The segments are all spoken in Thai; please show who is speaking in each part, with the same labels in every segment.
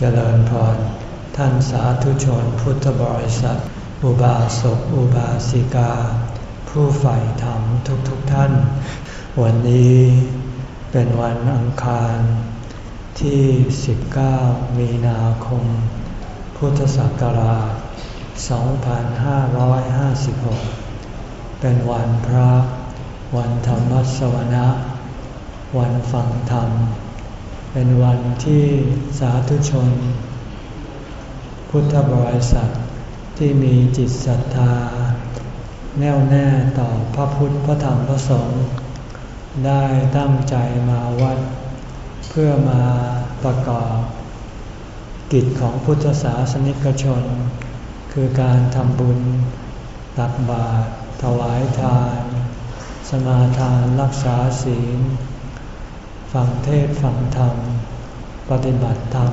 Speaker 1: เจริญพร ท่านสาธุชนพุทธบริษัท อุบาสกอุบาสิกา ผู้ใฝ่ธรรมทุกๆทท่าน วันนี้เป็นวันอังคาร ที่ 19 มีนาคม พุทธศักราช 2556 เป็นวันพระ วันธรรมสวนะ วันฟังธรรม เป็นวันที่สาธุชน พุทธบริษัทที่มีจิตศรัทธา แน่วแน่ต่อพระพุทธพระธรรมพระสงฆ์ได้ตั้งใจมาวัด เพื่อมาประกอบ กิจของพุทธศาสนิกชน คือการทำบุญ ตักบาตรถวายทาน สมาทานรักษาศีล ฟังเทศฟังธรรม ปฏิบัติธรรม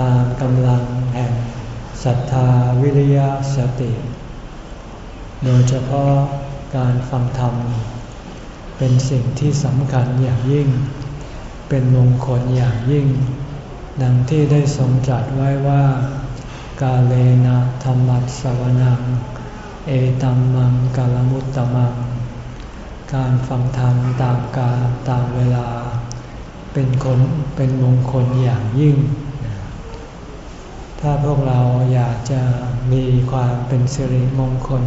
Speaker 1: ตามกำลังแห่งศรัทธาวิริยะสติ โดยเฉพาะการฟังธรรม เป็นสิ่งที่สำคัญอย่างยิ่ง เป็นมงคลอย่างยิ่ง ดังที่ได้ทรงจัดไว้ว่า กาเลนะธรรมัสวนัง เอตัมมังกาลมุตตมัง การฟังธรรมตามกาลตามเวลา เป็นคนเป็นมงคลอย่างยิ่ง ถ้าพวกเราอยากจะมีความเป็นสิริมงคล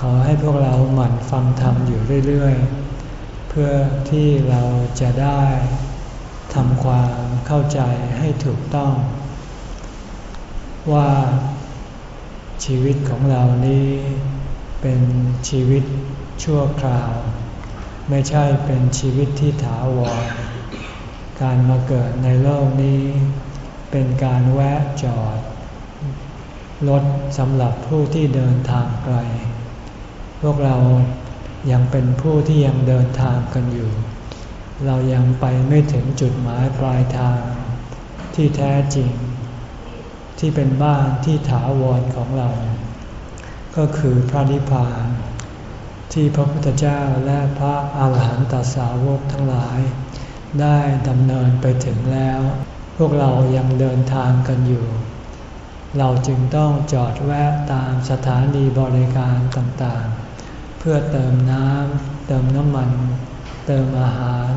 Speaker 1: ขอให้พวกเราหมั่นฟังธรรมอยู่เรื่อยๆ เพื่อที่เราจะได้ทำความเข้าใจให้ถูกต้อง ว่าชีวิตของเรานี้เป็นชีวิตชั่วคราว ไม่ใช่เป็นชีวิตที่ถาวร การมาเกิดในโลกนี้ เป็นการแวะจอด รถสำหรับผู้ที่เดินทางไกล พวกเรายังเป็นผู้ที่ยังเดินทางกันอยู่ เรายังไปไม่ถึงจุดหมายปลายทางที่แท้จริง ที่เป็นบ้านที่ถาวรของเรา ก็คือพระนิพพาน ที่พระพุทธเจ้าและพระอาหารหันตสาวกทั้งหลาย ได้ดำเนินไปถึงแล้ว พวกเรายังเดินทางกันอยู่ เราจึงต้องจอดแวะตามสถานีบริการต่างๆ เพื่อเติมน้ำเติมน้ำมัน เติมอาหาร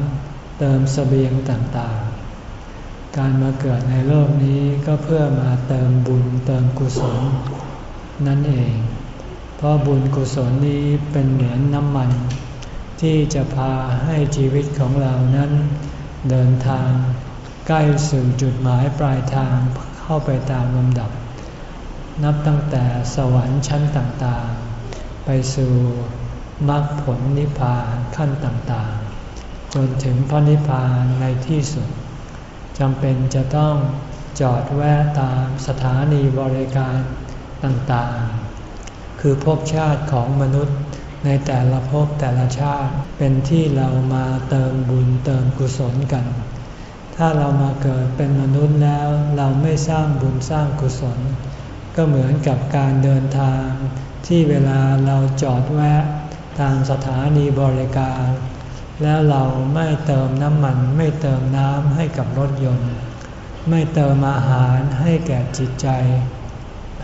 Speaker 1: เติมสเสบียงต่างๆ การมาเกิดในโลกนี้ก็เพื่อมาเติมบุญเติมกุศล นั่นเอง เพราะบุญกุศลนี้เป็นเหมือนน้ำมัน ที่จะพาให้ชีวิตของเรานั้น เดินทาง ใกล้สู่จุดหมายปลายทางเข้าไปตามลำดับ นับตั้งแต่สวรรค์ชั้นต่างๆ ไปสู่มรรคผลนิพพานขั้นต่างๆ จนถึงพระนิพพานในที่สุดจำเป็นจะต้องจอดแวะตามสถานีบริการต่างๆ คือภพชาติของมนุษย์ ในแต่ละภพแต่ละชาติเป็นที่เรามาเติมบุญเติมกุศลกัน ถ้าเรามาเกิดเป็นมนุษย์แล้ว เราไม่สร้างบุญสร้างกุศล ก็เหมือนกับการเดินทาง ที่เวลาเราจอดแวะตามสถานีบริการ แล้วเราไม่เติมน้ำมัน ไม่เติมน้ำให้กับรถยนต์ ไม่เติมอาหารให้แก่จิตใจ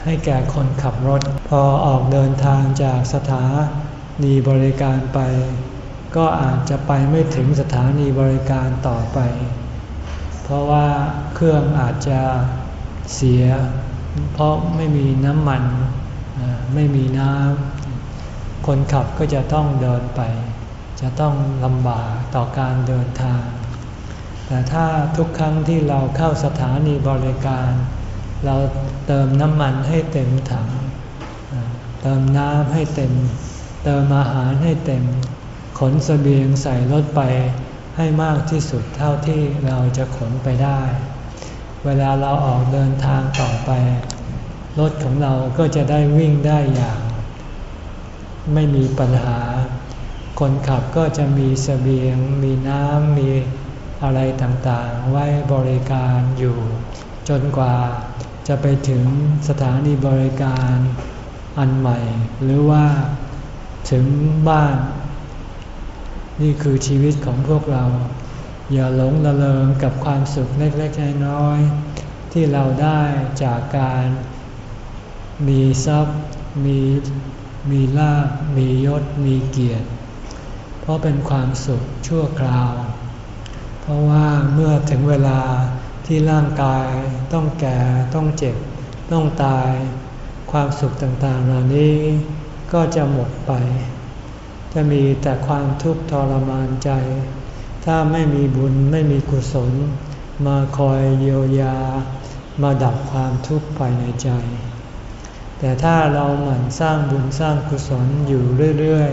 Speaker 1: ให้แก่คนขับรถ พอออกเดินทางจากสถา นีบริการไป ก็อาจจะไปไม่ถึงสถานีบริการต่อไป เพราะว่าเครื่องอาจจะเสีย เพราะไม่มีน้ำมันไม่มีน้ำคนขับก็จะต้องเดินไป จะต้องลำบากต่อการเดินทาง แต่ถ้าทุกครั้งที่เราเข้าสถานีบริการ เราเติมน้ำมันให้เต็มถัง เติมน้ำให้เต็ม เติมอาหารให้เต็ม ขนสเสบียงใส่รถไปให้มากที่สุดเท่าที่เราจะขนไปได้ เวลาเราออกเดินทางต่อไป รถของเราก็จะได้วิ่งได้อย่าง ไม่มีปัญหา คนขับก็จะมีสเสบียง มีน้ำมีอะไรต่างๆ ไว้บริการอยู่ จนกว่าจะไปถึงสถานีบริการอันใหม่ หรือว่า ถึงบ้าน นี่คือชีวิตของพวกเรา อย่าหลงละเลงกับความสุขเล็กๆน้อยๆที่เราได้จากการมีทรัพย์ มีมีลาบมียศ มีเกียรติ เพราะเป็นความสุขชั่วคราว เพราะว่าเมื่อถึงเวลาที่ร่างกายต้องแก่ต้องเจ็บ ต้องตาย ความสุขต่างๆเหล่านี้ ก็จะหมดไป จะมีแต่ความทุกข์ทรมานใจ ถ้าไม่มีบุญไม่มีกุศล มาคอยเยียวยา มาดับความทุกข์ภายในใจ แต่ถ้าเราหมั่นสร้างบุญสร้างกุศลอยู่เรื่อย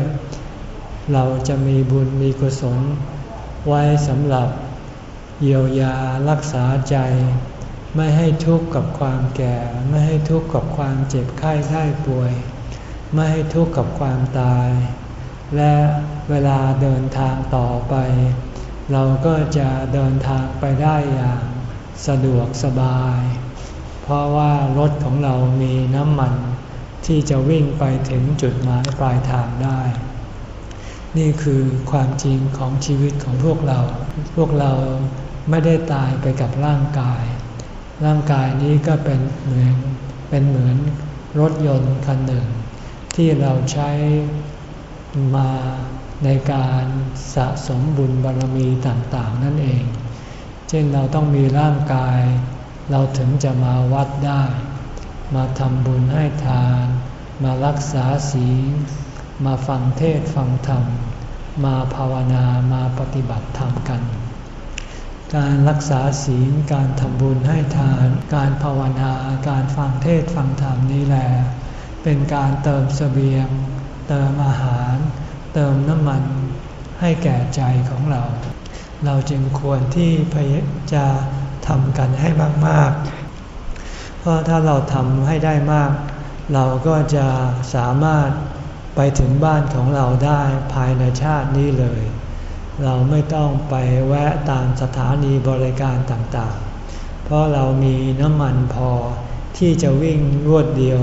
Speaker 1: ๆ เราจะมีบุญมีกุศล ไว้สำหรับเยียวยารักษาใจ ไม่ให้ทุกข์กับความแก่ ไม่ให้ทุกข์กับความเจ็บไข้ได้ป่วย ไม่ให้ทุกข์กับความตาย และเวลาเดินทางต่อไป เราก็จะเดินทางไปได้อย่างสะดวกสบาย เพราะว่ารถของเรามีน้ำมันที่จะวิ่งไปถึงจุดหมายปลายทางได้ นี่คือความจริงของชีวิตของพวกเรา พวกเราไม่ได้ตายไปกับร่างกาย ร่างกายนี้ก็เป็นเหมือนเป็นเหมือนรถยนต์คันหนึ่ง ที่เราใช้มาในการสะสมบุญบารมีต่างๆ นั่นเอง เช่นเราต้องมีร่างกาย เราถึงจะมาวัดได้ มาทำบุญให้ทาน มารักษาศีล มาฟังเทศฟังธรรม มาภาวนามาปฏิบัติธรรมกัน การรักษาศีล การทำบุญให้ทาน การภาวนา การฟังเทศฟังธรรมนี่แหละ เป็นการเติมสเสบียง เติมอาหาร เติมน้ำมันให้แก่ใจของเรา เราจึงควรที่พยจะทำกันให้มาก ๆ เพราะถ้าเราทำให้ได้มาก เราก็จะสามารถไปถึงบ้านของเราได้ภายในชาตินี้เลย เราไม่ต้องไปแวะตามสถานีบริการต่าง ๆ เพราะเรามีน้ำมันพอที่จะวิ่งรวดเดียว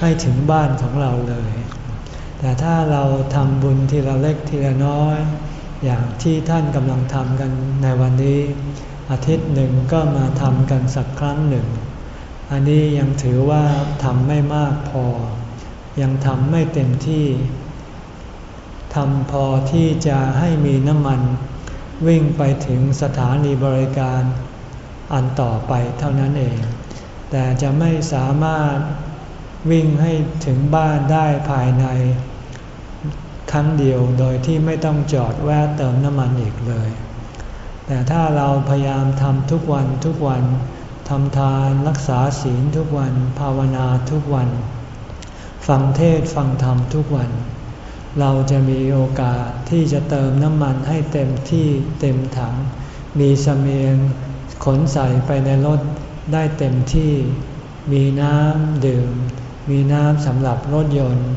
Speaker 1: ให้ถึงบ้านของเราเลย แต่ถ้าเราทำบุญทีละเล็กทีละน้อย อย่างที่ท่านกำลังทำกันในวันนี้ อาทิตย์หนึ่งก็มาทำกันสักครั้งหนึ่ง อันนี้ยังถือว่าทำไม่มากพอ ยังทำไม่เต็มที่ทำพอที่จะให้มีน้ำมัน วิ่งไปถึงสถานีบริการอันต่อไปเท่านั้นเอง แต่จะไม่สามารถ วิ่งให้ถึงบ้านได้ภายใน ครั้งเดียวโดยที่ไม่ต้องจอดแวะเติมน้ำมันอีกเลย แต่ถ้าเราพยายามทำทุกวันทุกวันทำทานรักษาศีลทุกวันภาวนาทุกวัน ฟังเทศฟังธรรมทุกวัน เราจะมีโอกาสที่จะเติมน้ำมันให้เต็มที่เต็มถัง มีสเสมียงขนใส่ไปในรถได้เต็มที่ มีน้ำดื่ม มีน้ำสำหรับรถยนต์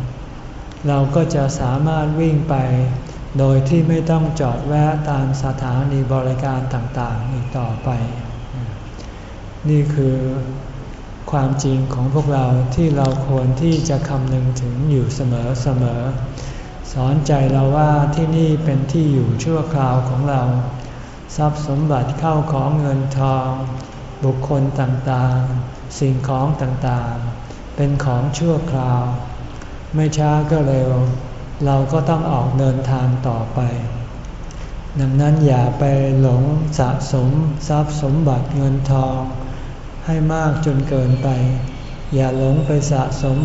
Speaker 1: เราก็จะสามารถวิ่งไป โดยที่ไม่ต้องจอดแวะตามสถานีบริการต่างๆอีกต่อไป นี่คือความจริงของพวกเราที่เราควรที่จะคำนึงถึงอยู่เสมอๆสอนใจเราว่าที่นี่เป็นที่อยู่ชั่วคราวของเรา ทรัพย์สมบัติเข้าของเงินทอง บุคคลต่างๆ สิ่งของต่างๆ เป็นของชั่วคราว ไม่ช้าก็เร็ว เราก็ต้องออกเดินทางต่อไป ดังนั้นอย่าไปหลงสะสมทรัพย์สมบัติเงินทอง ให้มากจนเกินไป อย่าหลงไปสะสม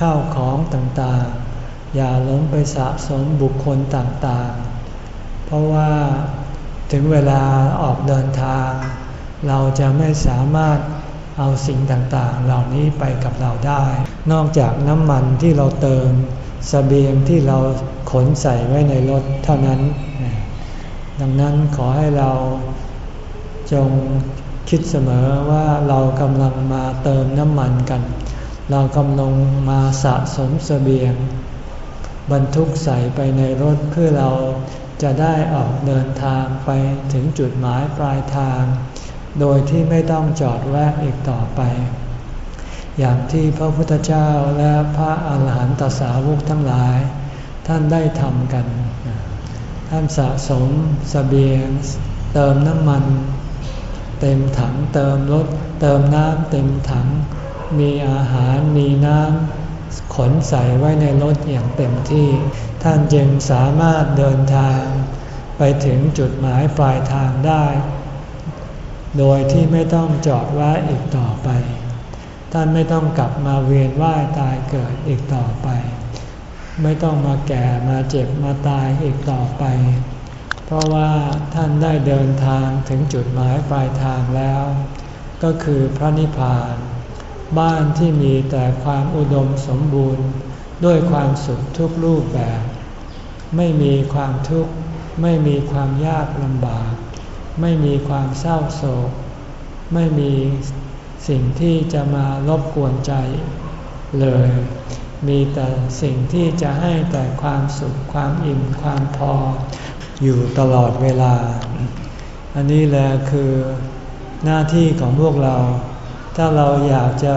Speaker 1: ข้าวของต่างๆ อย่าหลงไปสะสมบุคคลต่างๆ เพราะว่าถึงเวลาออกเดินทาง เราจะไม่สามารถ เอาสิ่งต่างๆ เหล่านี้ไปกับเราได้ นอกจากน้ำมันที่เราเติมสเสบียงที่เราขนใส่ไว้ในรถเท่านั้น ดังนั้นขอให้เราจงคิดเสมอว่าเรากำลังมาเติมน้ำมันกัน เรากำลังมาสะสมสเสบียง บรรทุกใส่ไปในรถเพื่อเราจะได้ออกเดินทางไปถึงจุดหมายปลายทาง โดยที่ไม่ต้องจอดแวะอีกต่อไป อย่างที่พระพุทธเจ้าและพระอาหารหันตสาวกทั้งหลาย ท่านได้ทำกัน ท่านสะสมสเสบียง เติมน้ำมัน เต็มถังเติมรถเติมน้ำเต็มถัง มีอาหารมีน้ำขนใส่ไว้ในรถอย่างเต็มที่ ท่านจึงสามารถเดินทางไปถึงจุดหมายปลายทางได้ โดยที่ไม่ต้องจอดแวะอีกต่อไป ท่านไม่ต้องกลับมาเวียนว่ายตายเกิดอีกต่อไป ไม่ต้องมาแก่มาเจ็บมาตายอีกต่อไป เพราะว่าท่านได้เดินทางถึงจุดหมายปลายทางแล้ว ก็คือพระนิพพาน บ้านที่มีแต่ความอุดมสมบูรณ์ด้วยความสุขทุกรูปแบบ ไม่มีความทุกข์ ไม่มีความยากลำบาก ไม่มีความเศร้าโศก ไม่มีสิ่งที่จะมารบกวนใจเลย มีแต่สิ่งที่จะให้แต่ความสุขความอิ่มความพอ อยู่ตลอดเวลา อันนี้แหละคือหน้าที่ของพวกเรา ถ้าเราอยากจะ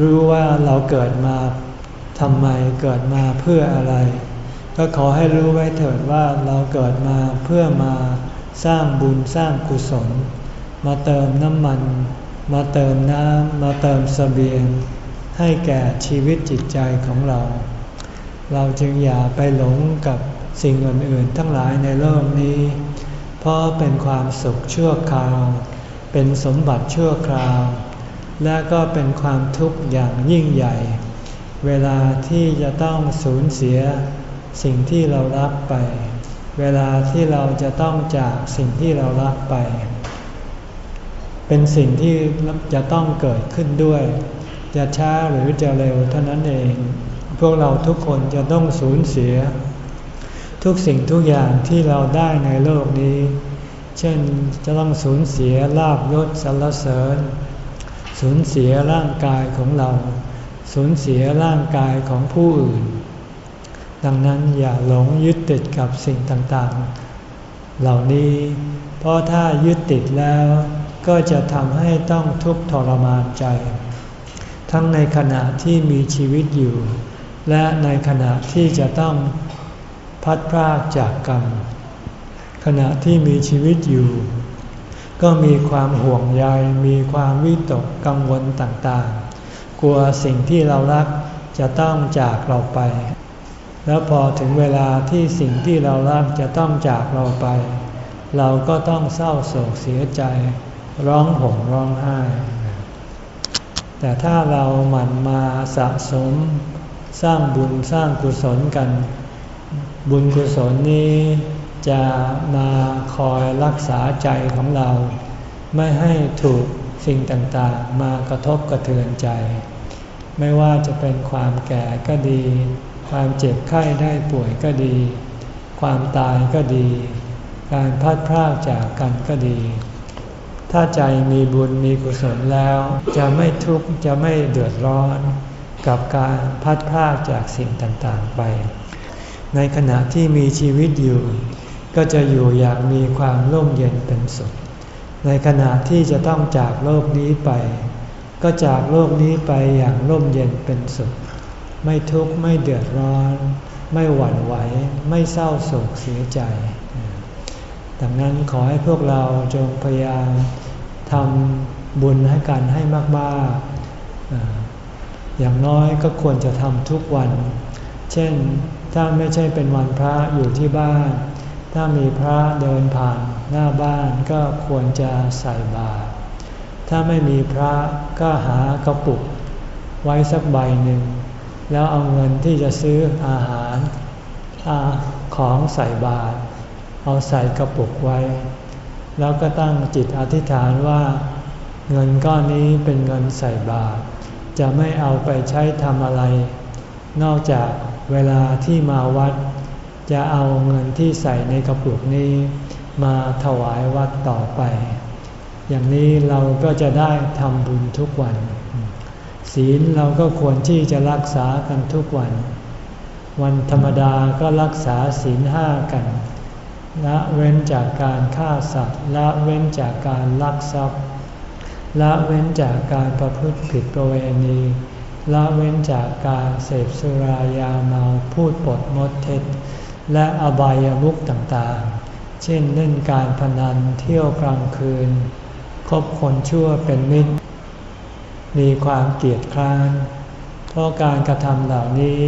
Speaker 1: รู้ว่าเราเกิดมาทำไมเกิดมาเพื่ออะไร ก็ขอให้รู้ไว้เถิดว่าเราเกิดมาเพื่อมา สร้างบุญสร้างกุศล มาเติมน้ำมัน มาเติมน้ำมาเติมสเสบียง ให้แก่ชีวิตจิตใจของเรา เราจึงอย่าไปหลงกับสิ่งอื่นๆทั้งหลายในโลกนี้ เพราะเป็นความสุขชั่วคราว เป็นสมบัติชั่วคราว และก็เป็นความทุกข์อย่างยิ่งใหญ่ เวลาที่จะต้องสูญเสียสิ่งที่เรารักไป เวลาที่เราจะต้องจากสิ่งที่เรารักไป เป็นสิ่งที่จะต้องเกิดขึ้นด้วย จะช้าหรือจะเร็วเท่านั้นเอง พวกเราทุกคนจะต้องสูญเสีย ทุกสิ่งทุกอย่างที่เราได้ในโลกนี้ เช่นจะต้องสูญเสียลาบยศสรรเสริญ สูญเสียร่างกายของเรา สูญเสียร่างกายของผู้อื่น ดังนั้นอย่าหลงยึดติดกับสิ่งต่างๆ เหล่านี้ เพราะถ้ายึดติดแล้วก็จะทำให้ต้องทุกข์ทรมานใจ ทั้งในขณะที่มีชีวิตอยู่ และในขณะที่จะต้องพัดพรากจากกันขณะที่มีชีวิตอยู่ ก็มีความห่วงใยมีความวิตกกังวลต่างๆ กลัวสิ่งที่เรารักจะต้องจากเราไป แล้วพอถึงเวลาที่สิ่งที่เรารักจะต้องจากเราไป เราก็ต้องเศร้าโศกเสียใจ ร้องห่มร้องไห้ แต่ถ้าเราหมั่นมาสะสม สร้างบุญสร้างกุศลกัน บุญกุศลนี้จะมาคอยรักษาใจของเรา ไม่ให้ถูกสิ่งต่างๆ มากระทบกระเทือนใจ ไม่ว่าจะเป็นความแก่ก็ดี ความเจ็บไข้ได้ป่วยก็ดี ความตายก็ดี การพัดพรากจากกันก็ดี ถ้าใจมีบุญมีกุศลแล้ว จะไม่ทุกข์จะไม่เดือดร้อน กับการพัดพรากจากสิ่งต่างๆไป ในขณะที่มีชีวิตอยู่ ก็จะอยู่อย่างมีความร่มเย็นเป็นสุข ในขณะที่จะต้องจากโลกนี้ไป ก็จากโลกนี้ไปอย่างร่มเย็นเป็นสุข ไม่ทุกข์ไม่เดือดร้อน ไม่หวั่นไหว ไม่เศร้าโศกเสียใจ ดังนั้นขอให้พวกเราจงพยายามทำบุญให้กันให้มากๆ อย่างน้อยก็ควรจะทำทุกวัน เช่นถ้าไม่ใช่เป็นวันพระอยู่ที่บ้าน ถ้ามีพระเดินผ่านหน้าบ้านก็ควรจะใส่บาตร ถ้าไม่มีพระก็หากระปุกไว้สักใบหนึ่ง แล้วเอาเงินที่จะซื้ออาหารอาของใส่บาตรเอาใส่กระปุกไว้ แล้วก็ตั้งจิตอธิษฐานว่า เงินก้อนนี้เป็นเงินใส่บาตรจะไม่เอาไปใช้ทำอะไร นอกจากเวลาที่มาวัด จะเอาเงินที่ใส่ในกระปุกนี้มาถวายวัดต่อไป อย่างนี้เราก็จะได้ทำบุญทุกวัน ศีลเราก็ควรที่จะรักษากันทุกวัน วันธรรมดาก็รักษาศีลห้ากันละเว้นจากการฆ่าสัตว์ละเว้นจากการลักทรัพย์ละเว้นจากการประพฤติผิดประเวณีละเว้นจากการเสพสุรายาเมาพูดปดมดเท็จ และอบายามุขต่างๆ เช่นเล่นการพนันเที่ยวกลางคืน คบคนชั่วเป็นมิตร มีความเกลียดคร้าน เพราะการกระทำเหล่านี้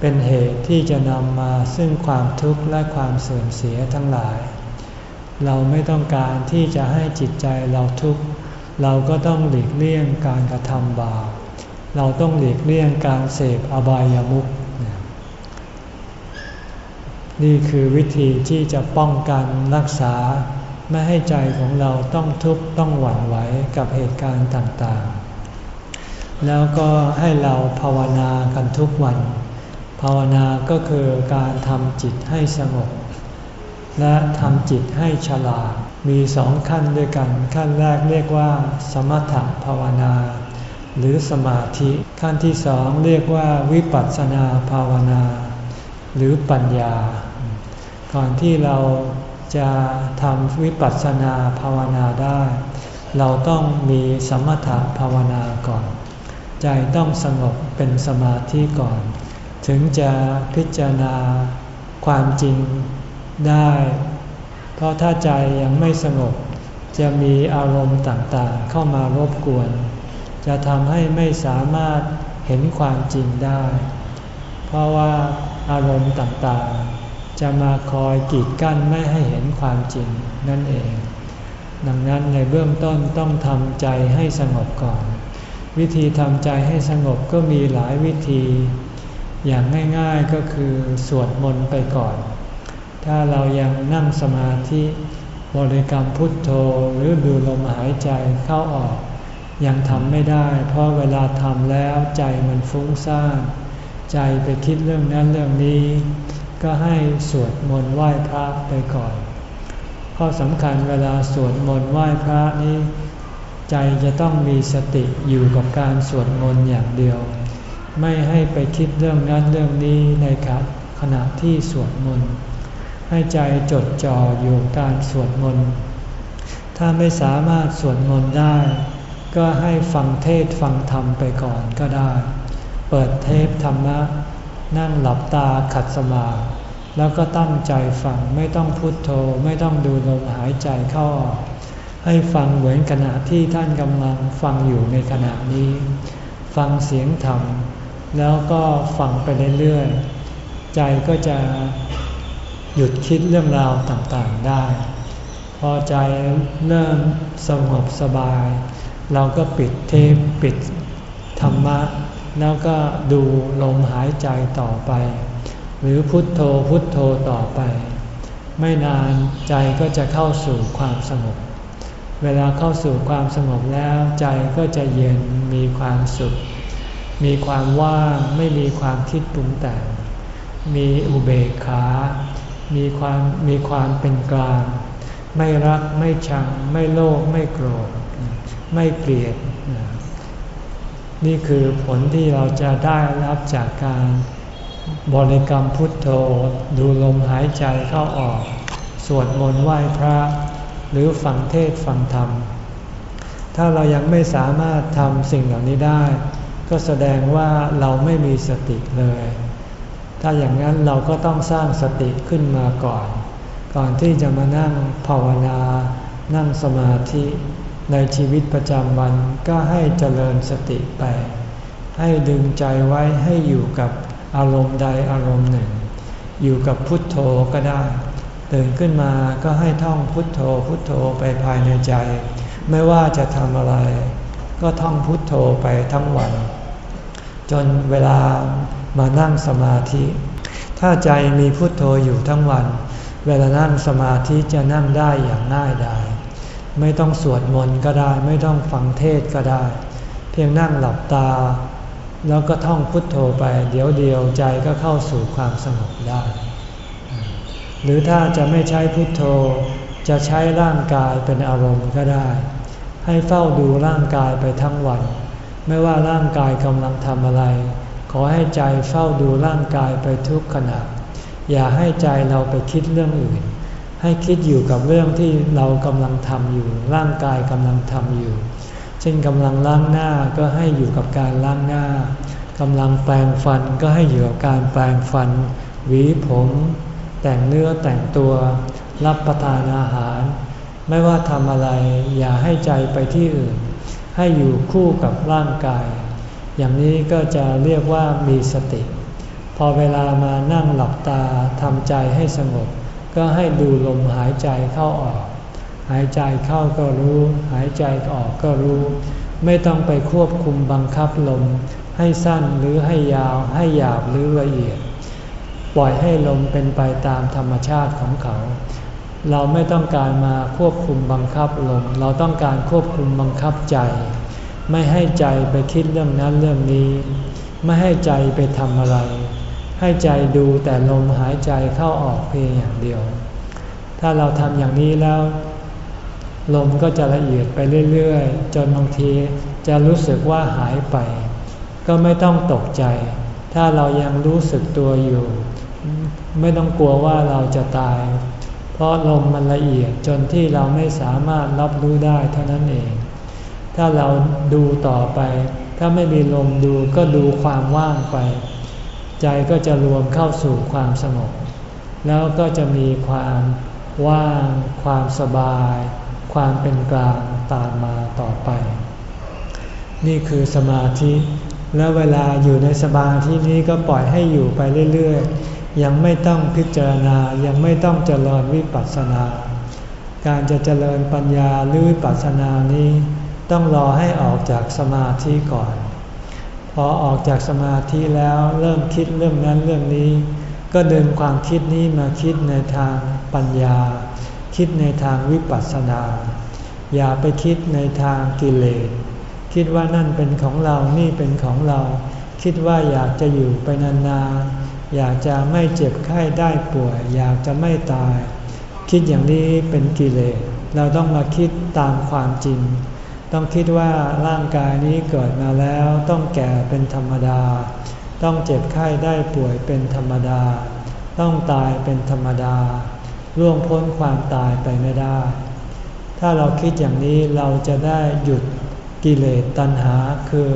Speaker 1: เป็นเหตุที่จะนำมาซึ่งความทุกข์และความเสื่อมเสียทั้งหลาย เราไม่ต้องการที่จะให้จิตใจเราทุกข์ เราก็ต้องหลีกเลี่ยงการกระทำบาป เราต้องหลีกเลี่ยงการเสพอบายามุข นี่คือวิธีที่จะป้องกันรักษา ไม่ให้ใจของเราต้องทุกข์ต้องหวั่นไหวกับเหตุการณ์ต่างๆ แล้วก็ให้เราภาวนากันทุกวัน ภาวนาก็คือการทำจิตให้สงบ และทำจิตให้ฉลาด มีสองขั้นด้วยกัน ขั้นแรกเรียกว่า สมถภาวนา หรือสมาธิ ขั้นที่สองเรียกว่าวิปัสสนาภาวนา หรือปัญญา ก่อนที่เราจะทำวิปัสสนาภาวนาได้ เราต้องมีสมถะภาวนาก่อน ใจต้องสงบเป็นสมาธิก่อน ถึงจะพิจารณาความจริงได้ เพราะถ้าใจยังไม่สงบ จะมีอารมณ์ต่างๆ เข้ามารบกวน จะทำให้ไม่สามารถเห็นความจริงได้ เพราะว่าอารมณ์ต่างๆ จะมาคอยกีดกั้นไม่ให้เห็นความจริงนั่นเอง ดังนั้นในเบื้องต้นต้องทำใจให้สงบก่อน วิธีทำใจให้สงบก็มีหลายวิธี อย่างง่ายๆก็คือสวดมนต์ไปก่อน ถ้าเรายังนั่งสมาธิบริกรรมพุทโธหรือดูลมหายใจเข้าออก ยังทำไม่ได้ เพราะเวลาทำแล้วใจมันฟุ้งซ่านใจไปคิดเรื่องนั้นเรื่องนี้ ก็ให้สวดมนต์ไหว้พระไปก่อน ข้อสำคัญเวลาสวดมนต์ไหว้พระนี้ ใจจะต้องมีสติอยู่กับการสวดมนต์อย่างเดียว ไม่ให้ไปคิดเรื่องนั้นเรื่องนี้ในขณะที่สวดมนต์ให้ใจจดจ่ออยู่การสวดมนต์ถ้าไม่สามารถสวดมนต์ได้ ก็ให้ฟังเทศฟังธรรมไปก่อนก็ได้ เปิดเทปธรรมะ นั่งหลับตาขัดสมาธิแล้วก็ตั้งใจฟังไม่ต้องพุโทโธไม่ต้องดูลมหายใจเข้าออก ให้ฟังเหมือนขณะที่ท่านกำลังฟังอยู่ในขณะนี้ ฟังเสียงธรรม แล้วก็ฟังไปเรื่อยๆ ใจก็จะหยุดคิดเรื่องราวต่างๆได้ พอใจเริ่มสงบสบาย เราก็ปิดเทปปิดธรรมะ แล้วก็ดูลมหายใจต่อไป หรือพุทโธพุทโธต่อไป ไม่นานใจก็จะเข้าสู่ความสงบ เวลาเข้าสู่ความสงบแล้วใจก็จะเย็นมีความสุข มีความว่างไม่มีความคิดปรุงแต่ง มีอุเบกขา มีความมีความเป็นกลาง ไม่รักไม่ชัง ไม่โลภไม่โกรธ ไม่เกลียด นี่คือผลที่เราจะได้รับจากการบริกรรมพุทโธดูลมหายใจเข้าออก สวดมนต์ไหว้พระ หรือฟังเทศฟังธรรม ถ้าเรายังไม่สามารถทำสิ่งเหล่านี้ได้ ก็แสดงว่าเราไม่มีสติเลย ถ้าอย่างนั้นเราก็ต้องสร้างสติขึ้นมาก่อน ก่อนที่จะมานั่งภาวนา นั่งสมาธิในชีวิตประจำวันก็ให้เจริญสติไป ให้ดึงใจไว้ให้อยู่กับอารมณ์ใดอารมณ์หนึ่ง อยู่กับพุทโธก็ได้ ตื่นขึ้นมาก็ให้ท่องพุทโธพุทโธไปภายในใจ ไม่ว่าจะทำอะไร ก็ท่องพุทโธไปทั้งวัน จนเวลามานั่งสมาธิ ถ้าใจมีพุทโธอยู่ทั้งวัน เวลานั่งสมาธิจะนั่งได้อย่างง่ายดายไม่ต้องสวดมนต์ก็ได้ ไม่ต้องฟังเทศก็ได้ เพียงนั่งหลับตา แล้วก็ท่องพุทโธไป เดี๋ยวเดียวใจก็เข้าสู่ความสงบได้ หรือถ้าจะไม่ใช้พุทโธ จะใช้ร่างกายเป็นอารมณ์ก็ได้ ให้เฝ้าดูร่างกายไปทั้งวัน ไม่ว่าร่างกายกำลังทำอะไร ขอให้ใจเฝ้าดูร่างกายไปทุกขณะ อย่าให้ใจเราไปคิดเรื่องอื่น ให้คิดอยู่กับเรื่องที่เรากำลังทำอยู่ ร่างกายกำลังทำอยู่ เช่นกำลังล้างหน้าก็ให้อยู่กับการล้างหน้ากำลังแปรงฟันก็ให้อยู่กับการแปรงฟัน หวีผม แต่งเนื้อแต่งตัวรับประทานอาหาร ไม่ว่าทำอะไรอย่าให้ใจไปที่อื่น ให้อยู่คู่กับร่างกาย อย่างนี้ก็จะเรียกว่ามีสติ พอเวลามานั่งหลับตาทำใจให้สงบ ก็ให้ดูลมหายใจเข้าออก หายใจเข้าก็รู้ หายใจออกก็รู้ ไม่ต้องไปควบคุมบังคับลม ให้สั้นหรือให้ยาวให้หยาบหรือละเอียด ปล่อยให้ลมเป็นไปตามธรรมชาติของเขา เราไม่ต้องการมาควบคุมบังคับลม เราต้องการควบคุมบังคับใจ ไม่ให้ใจไปคิดเรื่องนั้นเรื่องนี้ ไม่ให้ใจไปทำอะไร ให้ใจดูแต่ลมหายใจเข้าออกเพียงอย่างเดียว ถ้าเราทำอย่างนี้แล้ว ลมก็จะละเอียดไปเรื่อยๆ จนบางทีจะรู้สึกว่าหายไป ก็ไม่ต้องตกใจถ้าเรายังรู้สึกตัวอยู่ ไม่ต้องกลัวว่าเราจะตาย เพราะลมมันละเอียดจนที่เราไม่สามารถรับรู้ได้เท่านั้นเอง ถ้าเราดูต่อไป ถ้าไม่มีลมดูก็ดูความว่างไป ใจก็จะรวมเข้าสู่ความสงบ แล้วก็จะมีความว่าง ความสบาย ความเป็นกลางตามมาต่อไป นี่คือสมาธิ แล้วเวลาอยู่ในสมาธินี้ก็ปล่อยให้อยู่ไปเรื่อย ยังไม่ต้องพิจารณายังไม่ต้องเจริญวิปัสสนา การจะเจริญปัญญาหรือวิปัสสนานี้ต้องรอให้ออกจากสมาธิก่อน พอออกจากสมาธิแล้วเริ่มคิดเรื่องนั้นเรื่องนี้ ก็เดินความคิดนี้มาคิดในทางปัญญา คิดในทางวิปัสสนา อย่าไปคิดในทางกิเลสคิดว่านั่นเป็นของเรานี่เป็นของเรา คิดว่าอยากจะอยู่ไปนาน อยากจะไม่เจ็บไข้ได้ป่วย อยากจะไม่ตาย คิดอย่างนี้เป็นกิเลส เราต้องมาคิดตามความจริง ต้องคิดว่าร่างกายนี้เกิดมาแล้วต้องแก่เป็นธรรมดา ต้องเจ็บไข้ได้ป่วยเป็นธรรมดา ต้องตายเป็นธรรมดาล่วงพ้นความตายไปไม่ได้ ถ้าเราคิดอย่างนี้เราจะได้หยุดกิเลสตัณหาคือ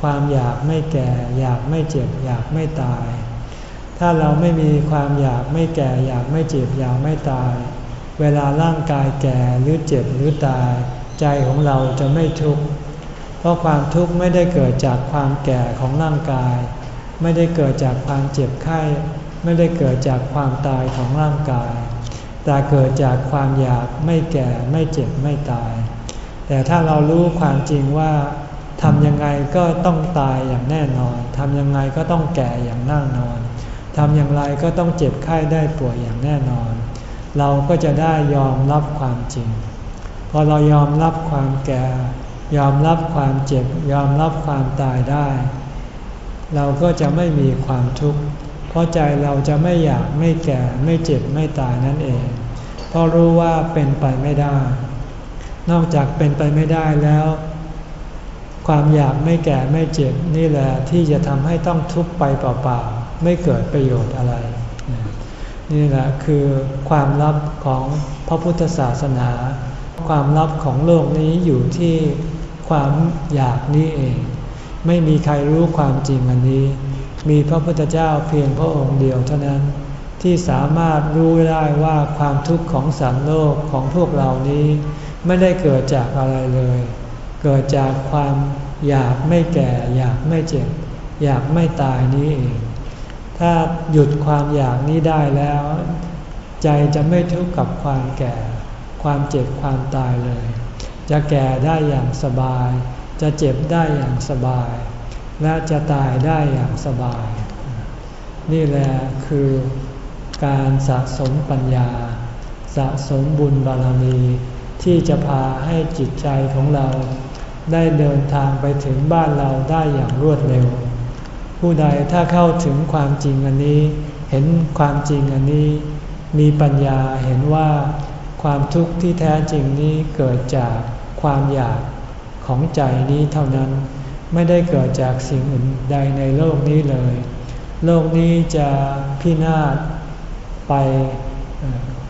Speaker 1: ความอยากไม่แก่ อยากไม่เจ็บ อยากไม่ตาย ถ้าเราไม่มีความอยากไม่แก่อยากไม่เจ็บอยากไม่ตาย เวลาร่างกายแก่หรือเจ็บหรือตาย ใจของเราจะไม่ทุกข์เพราะความทุกข์ไม่ได้เกิดจากความแก่ของร่างกาย ไม่ได้เกิดจากความเจ็บไข้ ไม่ได้เกิดจากความตายของร่างกาย แต่เกิดจากความอยากไม่แก่ไม่เจ็บไม่ตาย แต่ถ้าเรารู้ความจริงว่าทำยังไงก็ต้องตายอย่างแน่นอนทำยังไงก็ต้องแก่อย่างแน่นอน ทำอย่างไรก็ต้องเจ็บไข้ได้ป่วยอย่างแน่นอน เราก็จะได้ยอมรับความจริง พอเรายอมรับความแก่ ยอมรับความเจ็บ ยอมรับความตายได้ เราก็จะไม่มีความทุกข์ เพราะใจเราจะไม่อยากไม่แก่ไม่เจ็บไม่ตายนั่นเอง เพราะรู้ว่าเป็นไปไม่ได้ นอกจากเป็นไปไม่ได้แล้ว ความอยากไม่แก่ไม่เจ็บนี่แหละที่จะทำให้ต้องทุกข์ไปเปล่าๆ ไม่เกิดประโยชน์อะไร นี่แหละคือความลับของพระพุทธศาสนา ความลับของโลกนี้อยู่ที่ความอยากนี้เอง ไม่มีใครรู้ความจริงอันนี้ มีพระพุทธเจ้าเพียงพระองค์เดียวเท่านั้น ที่สามารถรู้ได้ว่าความทุกข์ของสัตว์โลกของพวกเรานี้ ไม่ได้เกิดจากอะไรเลย เกิดจากความอยากไม่แก่ อยากไม่เจ็บ อยากไม่ตายนี้เอง ถ้าหยุดความอยากนี้ได้แล้ว ใจจะไม่ทุกข์กับความแก่ ความเจ็บความตายเลย จะแก่ได้อย่างสบาย จะเจ็บได้อย่างสบาย และจะตายได้อย่างสบาย นี่แหละคือการสะสมปัญญา สะสมบุญบารมี ที่จะพาให้จิตใจของเรา ได้เดินทางไปถึงบ้านเราได้อย่างรวดเร็ว ผู้ใดถ้าเข้าถึงความจริงอันนี้ เห็นความจริงอันนี้ มีปัญญาเห็นว่าความทุกข์ที่แท้จริงนี้เกิดจากความอยากของใจนี้เท่านั้น ไม่ได้เกิดจากสิ่งอื่นใดในโลกนี้เลย โลกนี้จะพินาศไป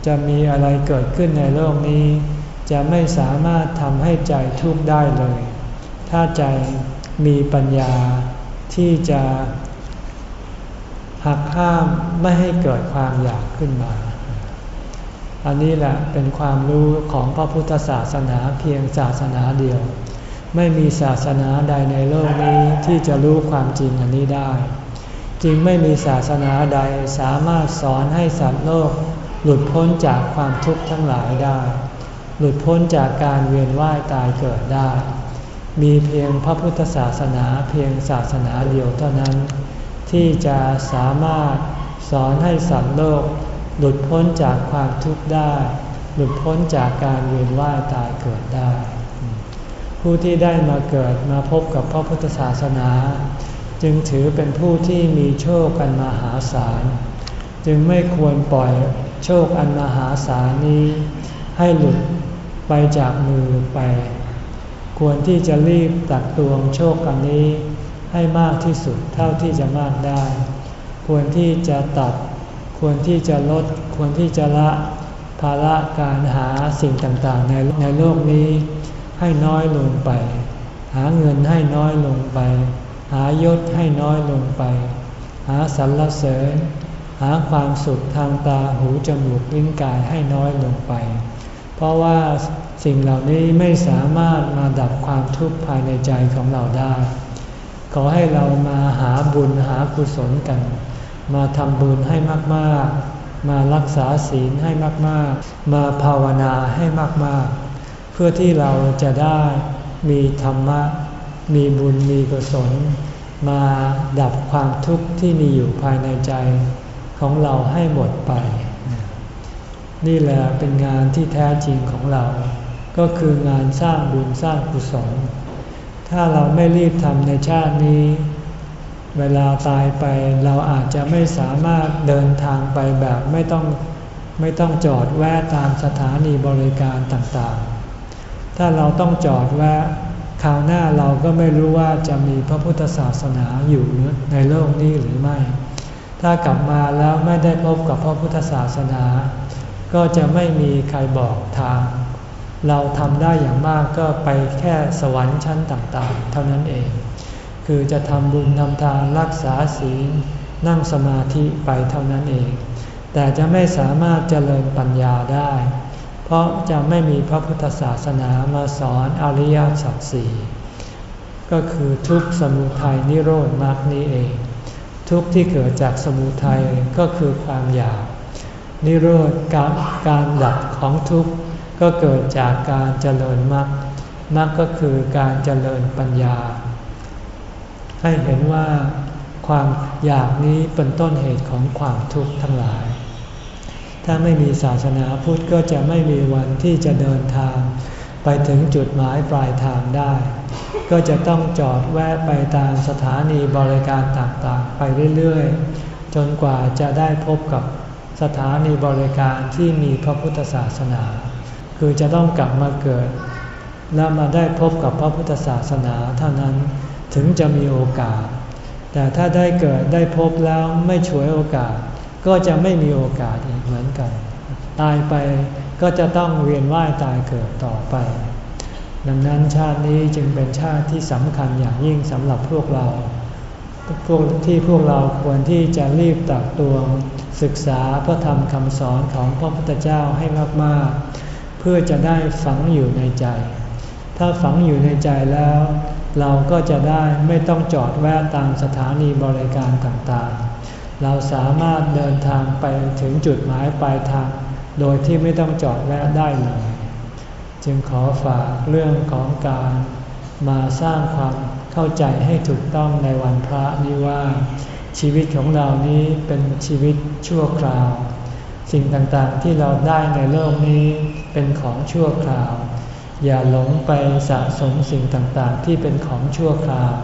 Speaker 1: จะมีอะไรเกิดขึ้นในโลกนี้ จะไม่สามารถทำให้ใจทุกข์ได้เลย ถ้าใจมีปัญญา ที่จะหักห้ามไม่ให้เกิดความอยากขึ้นมา อันนี้แหละเป็นความรู้ของพระพุทธศาสนาเพียงศาสนาเดียว ไม่มีศาสนาใดในโลกนี้ที่จะรู้ความจริงอันนี้ได้จึงไม่มีศาสนาใดสามารถสอนให้สัตว์โลก หลุดพ้นจากความทุกข์ทั้งหลายได้ หลุดพ้นจากการเวียนว่ายตายเกิดได้ มีเพียงพระพุทธศาสนาเพียงศาสนาเดียวเท่านั้น ที่จะสามารถสอนให้สัตว์โลก หลุดพ้นจากความทุกข์ได้ หลุดพ้นจากการเวียนว่ายตายเกิดได้ ผู้ที่ได้มาเกิดมาพบกับพระพุทธศาสนา จึงถือเป็นผู้ที่มีโชคกันมหาศาล จึงไม่ควรปล่อยโชคอันมหาศาลนี้ ให้หลุดไปจากมือไป ควรที่จะรีบตักตวงโชคกันนี้ให้มากที่สุดเท่าที่จะมากได้ ควรที่จะตัด ควรที่จะลด ควรที่จะละภาระการหาสิ่งต่างๆ ในในโลกนี้ให้น้อยลงไป หาเงินให้น้อยลงไป หายศให้น้อยลงไป หาสรรเสริญ หาความสุขทางตาหูจมูกลิ้นกายให้น้อยลงไป เพราะว่า สิ่งเหล่านี้ไม่สามารถมาดับความทุกข์ภายในใจของเราได้ ขอให้เรามาหาบุญหากุศลกัน มาทำบุญให้มากๆ มารักษาศีลให้มากๆ มาภาวนาให้มากๆ เพื่อที่เราจะได้มีธรรมะ มีบุญมีกุศล มาดับความทุกข์ที่มีอยู่ภายในใจของเราให้หมดไป นี่แหละเป็นงานที่แท้จริงของเรา ก็คืองานสร้างบุญสร้างกุศล ถ้าเราไม่รีบทำในชาตินี้ เวลาตายไปเราอาจจะไม่สามารถเดินทางไปแบบไม่ต้องไม่ต้องจอดแวะตามสถานีบริการต่างๆ ถ้าเราต้องจอดแวะคราวหน้าเราก็ไม่รู้ว่าจะมีพระพุทธศาสนาอยู่ในโลกนี้หรือไม่ ถ้ากลับมาแล้วไม่ได้พบกับพระพุทธศาสนา ก็จะไม่มีใครบอกทาง เราทำได้อย่างมากก็ไปแค่สวรรค์ชั้นต่างๆ เท่านั้นเอง คือจะทำบุญทำทานรักษาศีลนั่งสมาธิไปเท่านั้นเอง แต่จะไม่สามารถเจริญปัญญาได้ เพราะจะไม่มีพระพุทธศาสนามาสอนอริยสัจสี่ก็คือทุกข์สมุทัยนิโรธมรรคนี้เอง ทุกข์ที่เกิดจากสมุทัยก็คือความอยาก นิโรธการการดับของทุกข์ ก็เกิดจากการเจริญมรรคมรรคก็คือการเจริญปัญญา ให้เห็นว่าความอยากนี้เป็นต้นเหตุของความทุกข์ทั้งหลาย ถ้าไม่มีศาสนาพุทธก็จะไม่มีวันที่จะเดินทาง ไปถึงจุดหมายปลายทางได้ ก็จะต้องจอดแวะไปตามสถานีบริการต่างๆ ไปเรื่อยๆ จนกว่าจะได้พบกับสถานีบริการที่มีพระพุทธศาสนา คือจะต้องกลับมาเกิด แล้วมาได้พบกับพระพุทธศาสนาเท่านั้นถึงจะมีโอกาส แต่ถ้าได้เกิดได้พบแล้วไม่ช่วยโอกาส ก็จะไม่มีโอกาสอีกเหมือนกัน ตายไปก็จะต้องเวียนว่ายตายเกิดต่อไป ดังนั้นชาตินี้จึงเป็นชาติที่สำคัญอย่างยิ่งสำหรับพวกเราพวกที่พวกเราควรที่จะรีบตักตวงศึกษาพระธรรมคำสอนของพระพุทธเจ้าให้มากๆ พื่อจะได้ฝังอยู่ในใจ ถ้าฝังอยู่ในใจแล้ว เราก็จะได้ไม่ต้องจอดแวะตามสถานีบริการต่างๆ เราสามารถเดินทางไปถึงจุดหมายปลายทาง โดยที่ไม่ต้องจอดแวะได้เลย จึงขอฝากเรื่องของการมาสร้างความเข้าใจให้ถูกต้องในวันพระนี้ว่า ชีวิตของเรานี้เป็นชีวิตชั่วคราว สิ่งต่างๆที่เราได้ในโลกนี้ เป็นของชั่วคราว อย่าหลงไปสะสมสิ่งต่างๆ ที่เป็นของชั่วคราว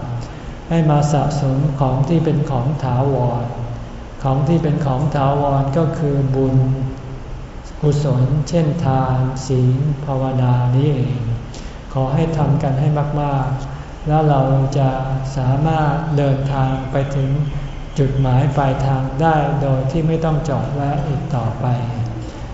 Speaker 1: ให้มาสะสมของที่เป็นของถาวร ของที่เป็นของถาวรก็คือบุญ กุศล เช่นทาน ศีล ภาวนานี้เอง ขอให้ทำกันให้มากๆ แล้วเราจะสามารถเดินทางไปถึงจุดหมายปลายทางได้โดยที่ไม่ต้องจอดแวะอีกต่อไป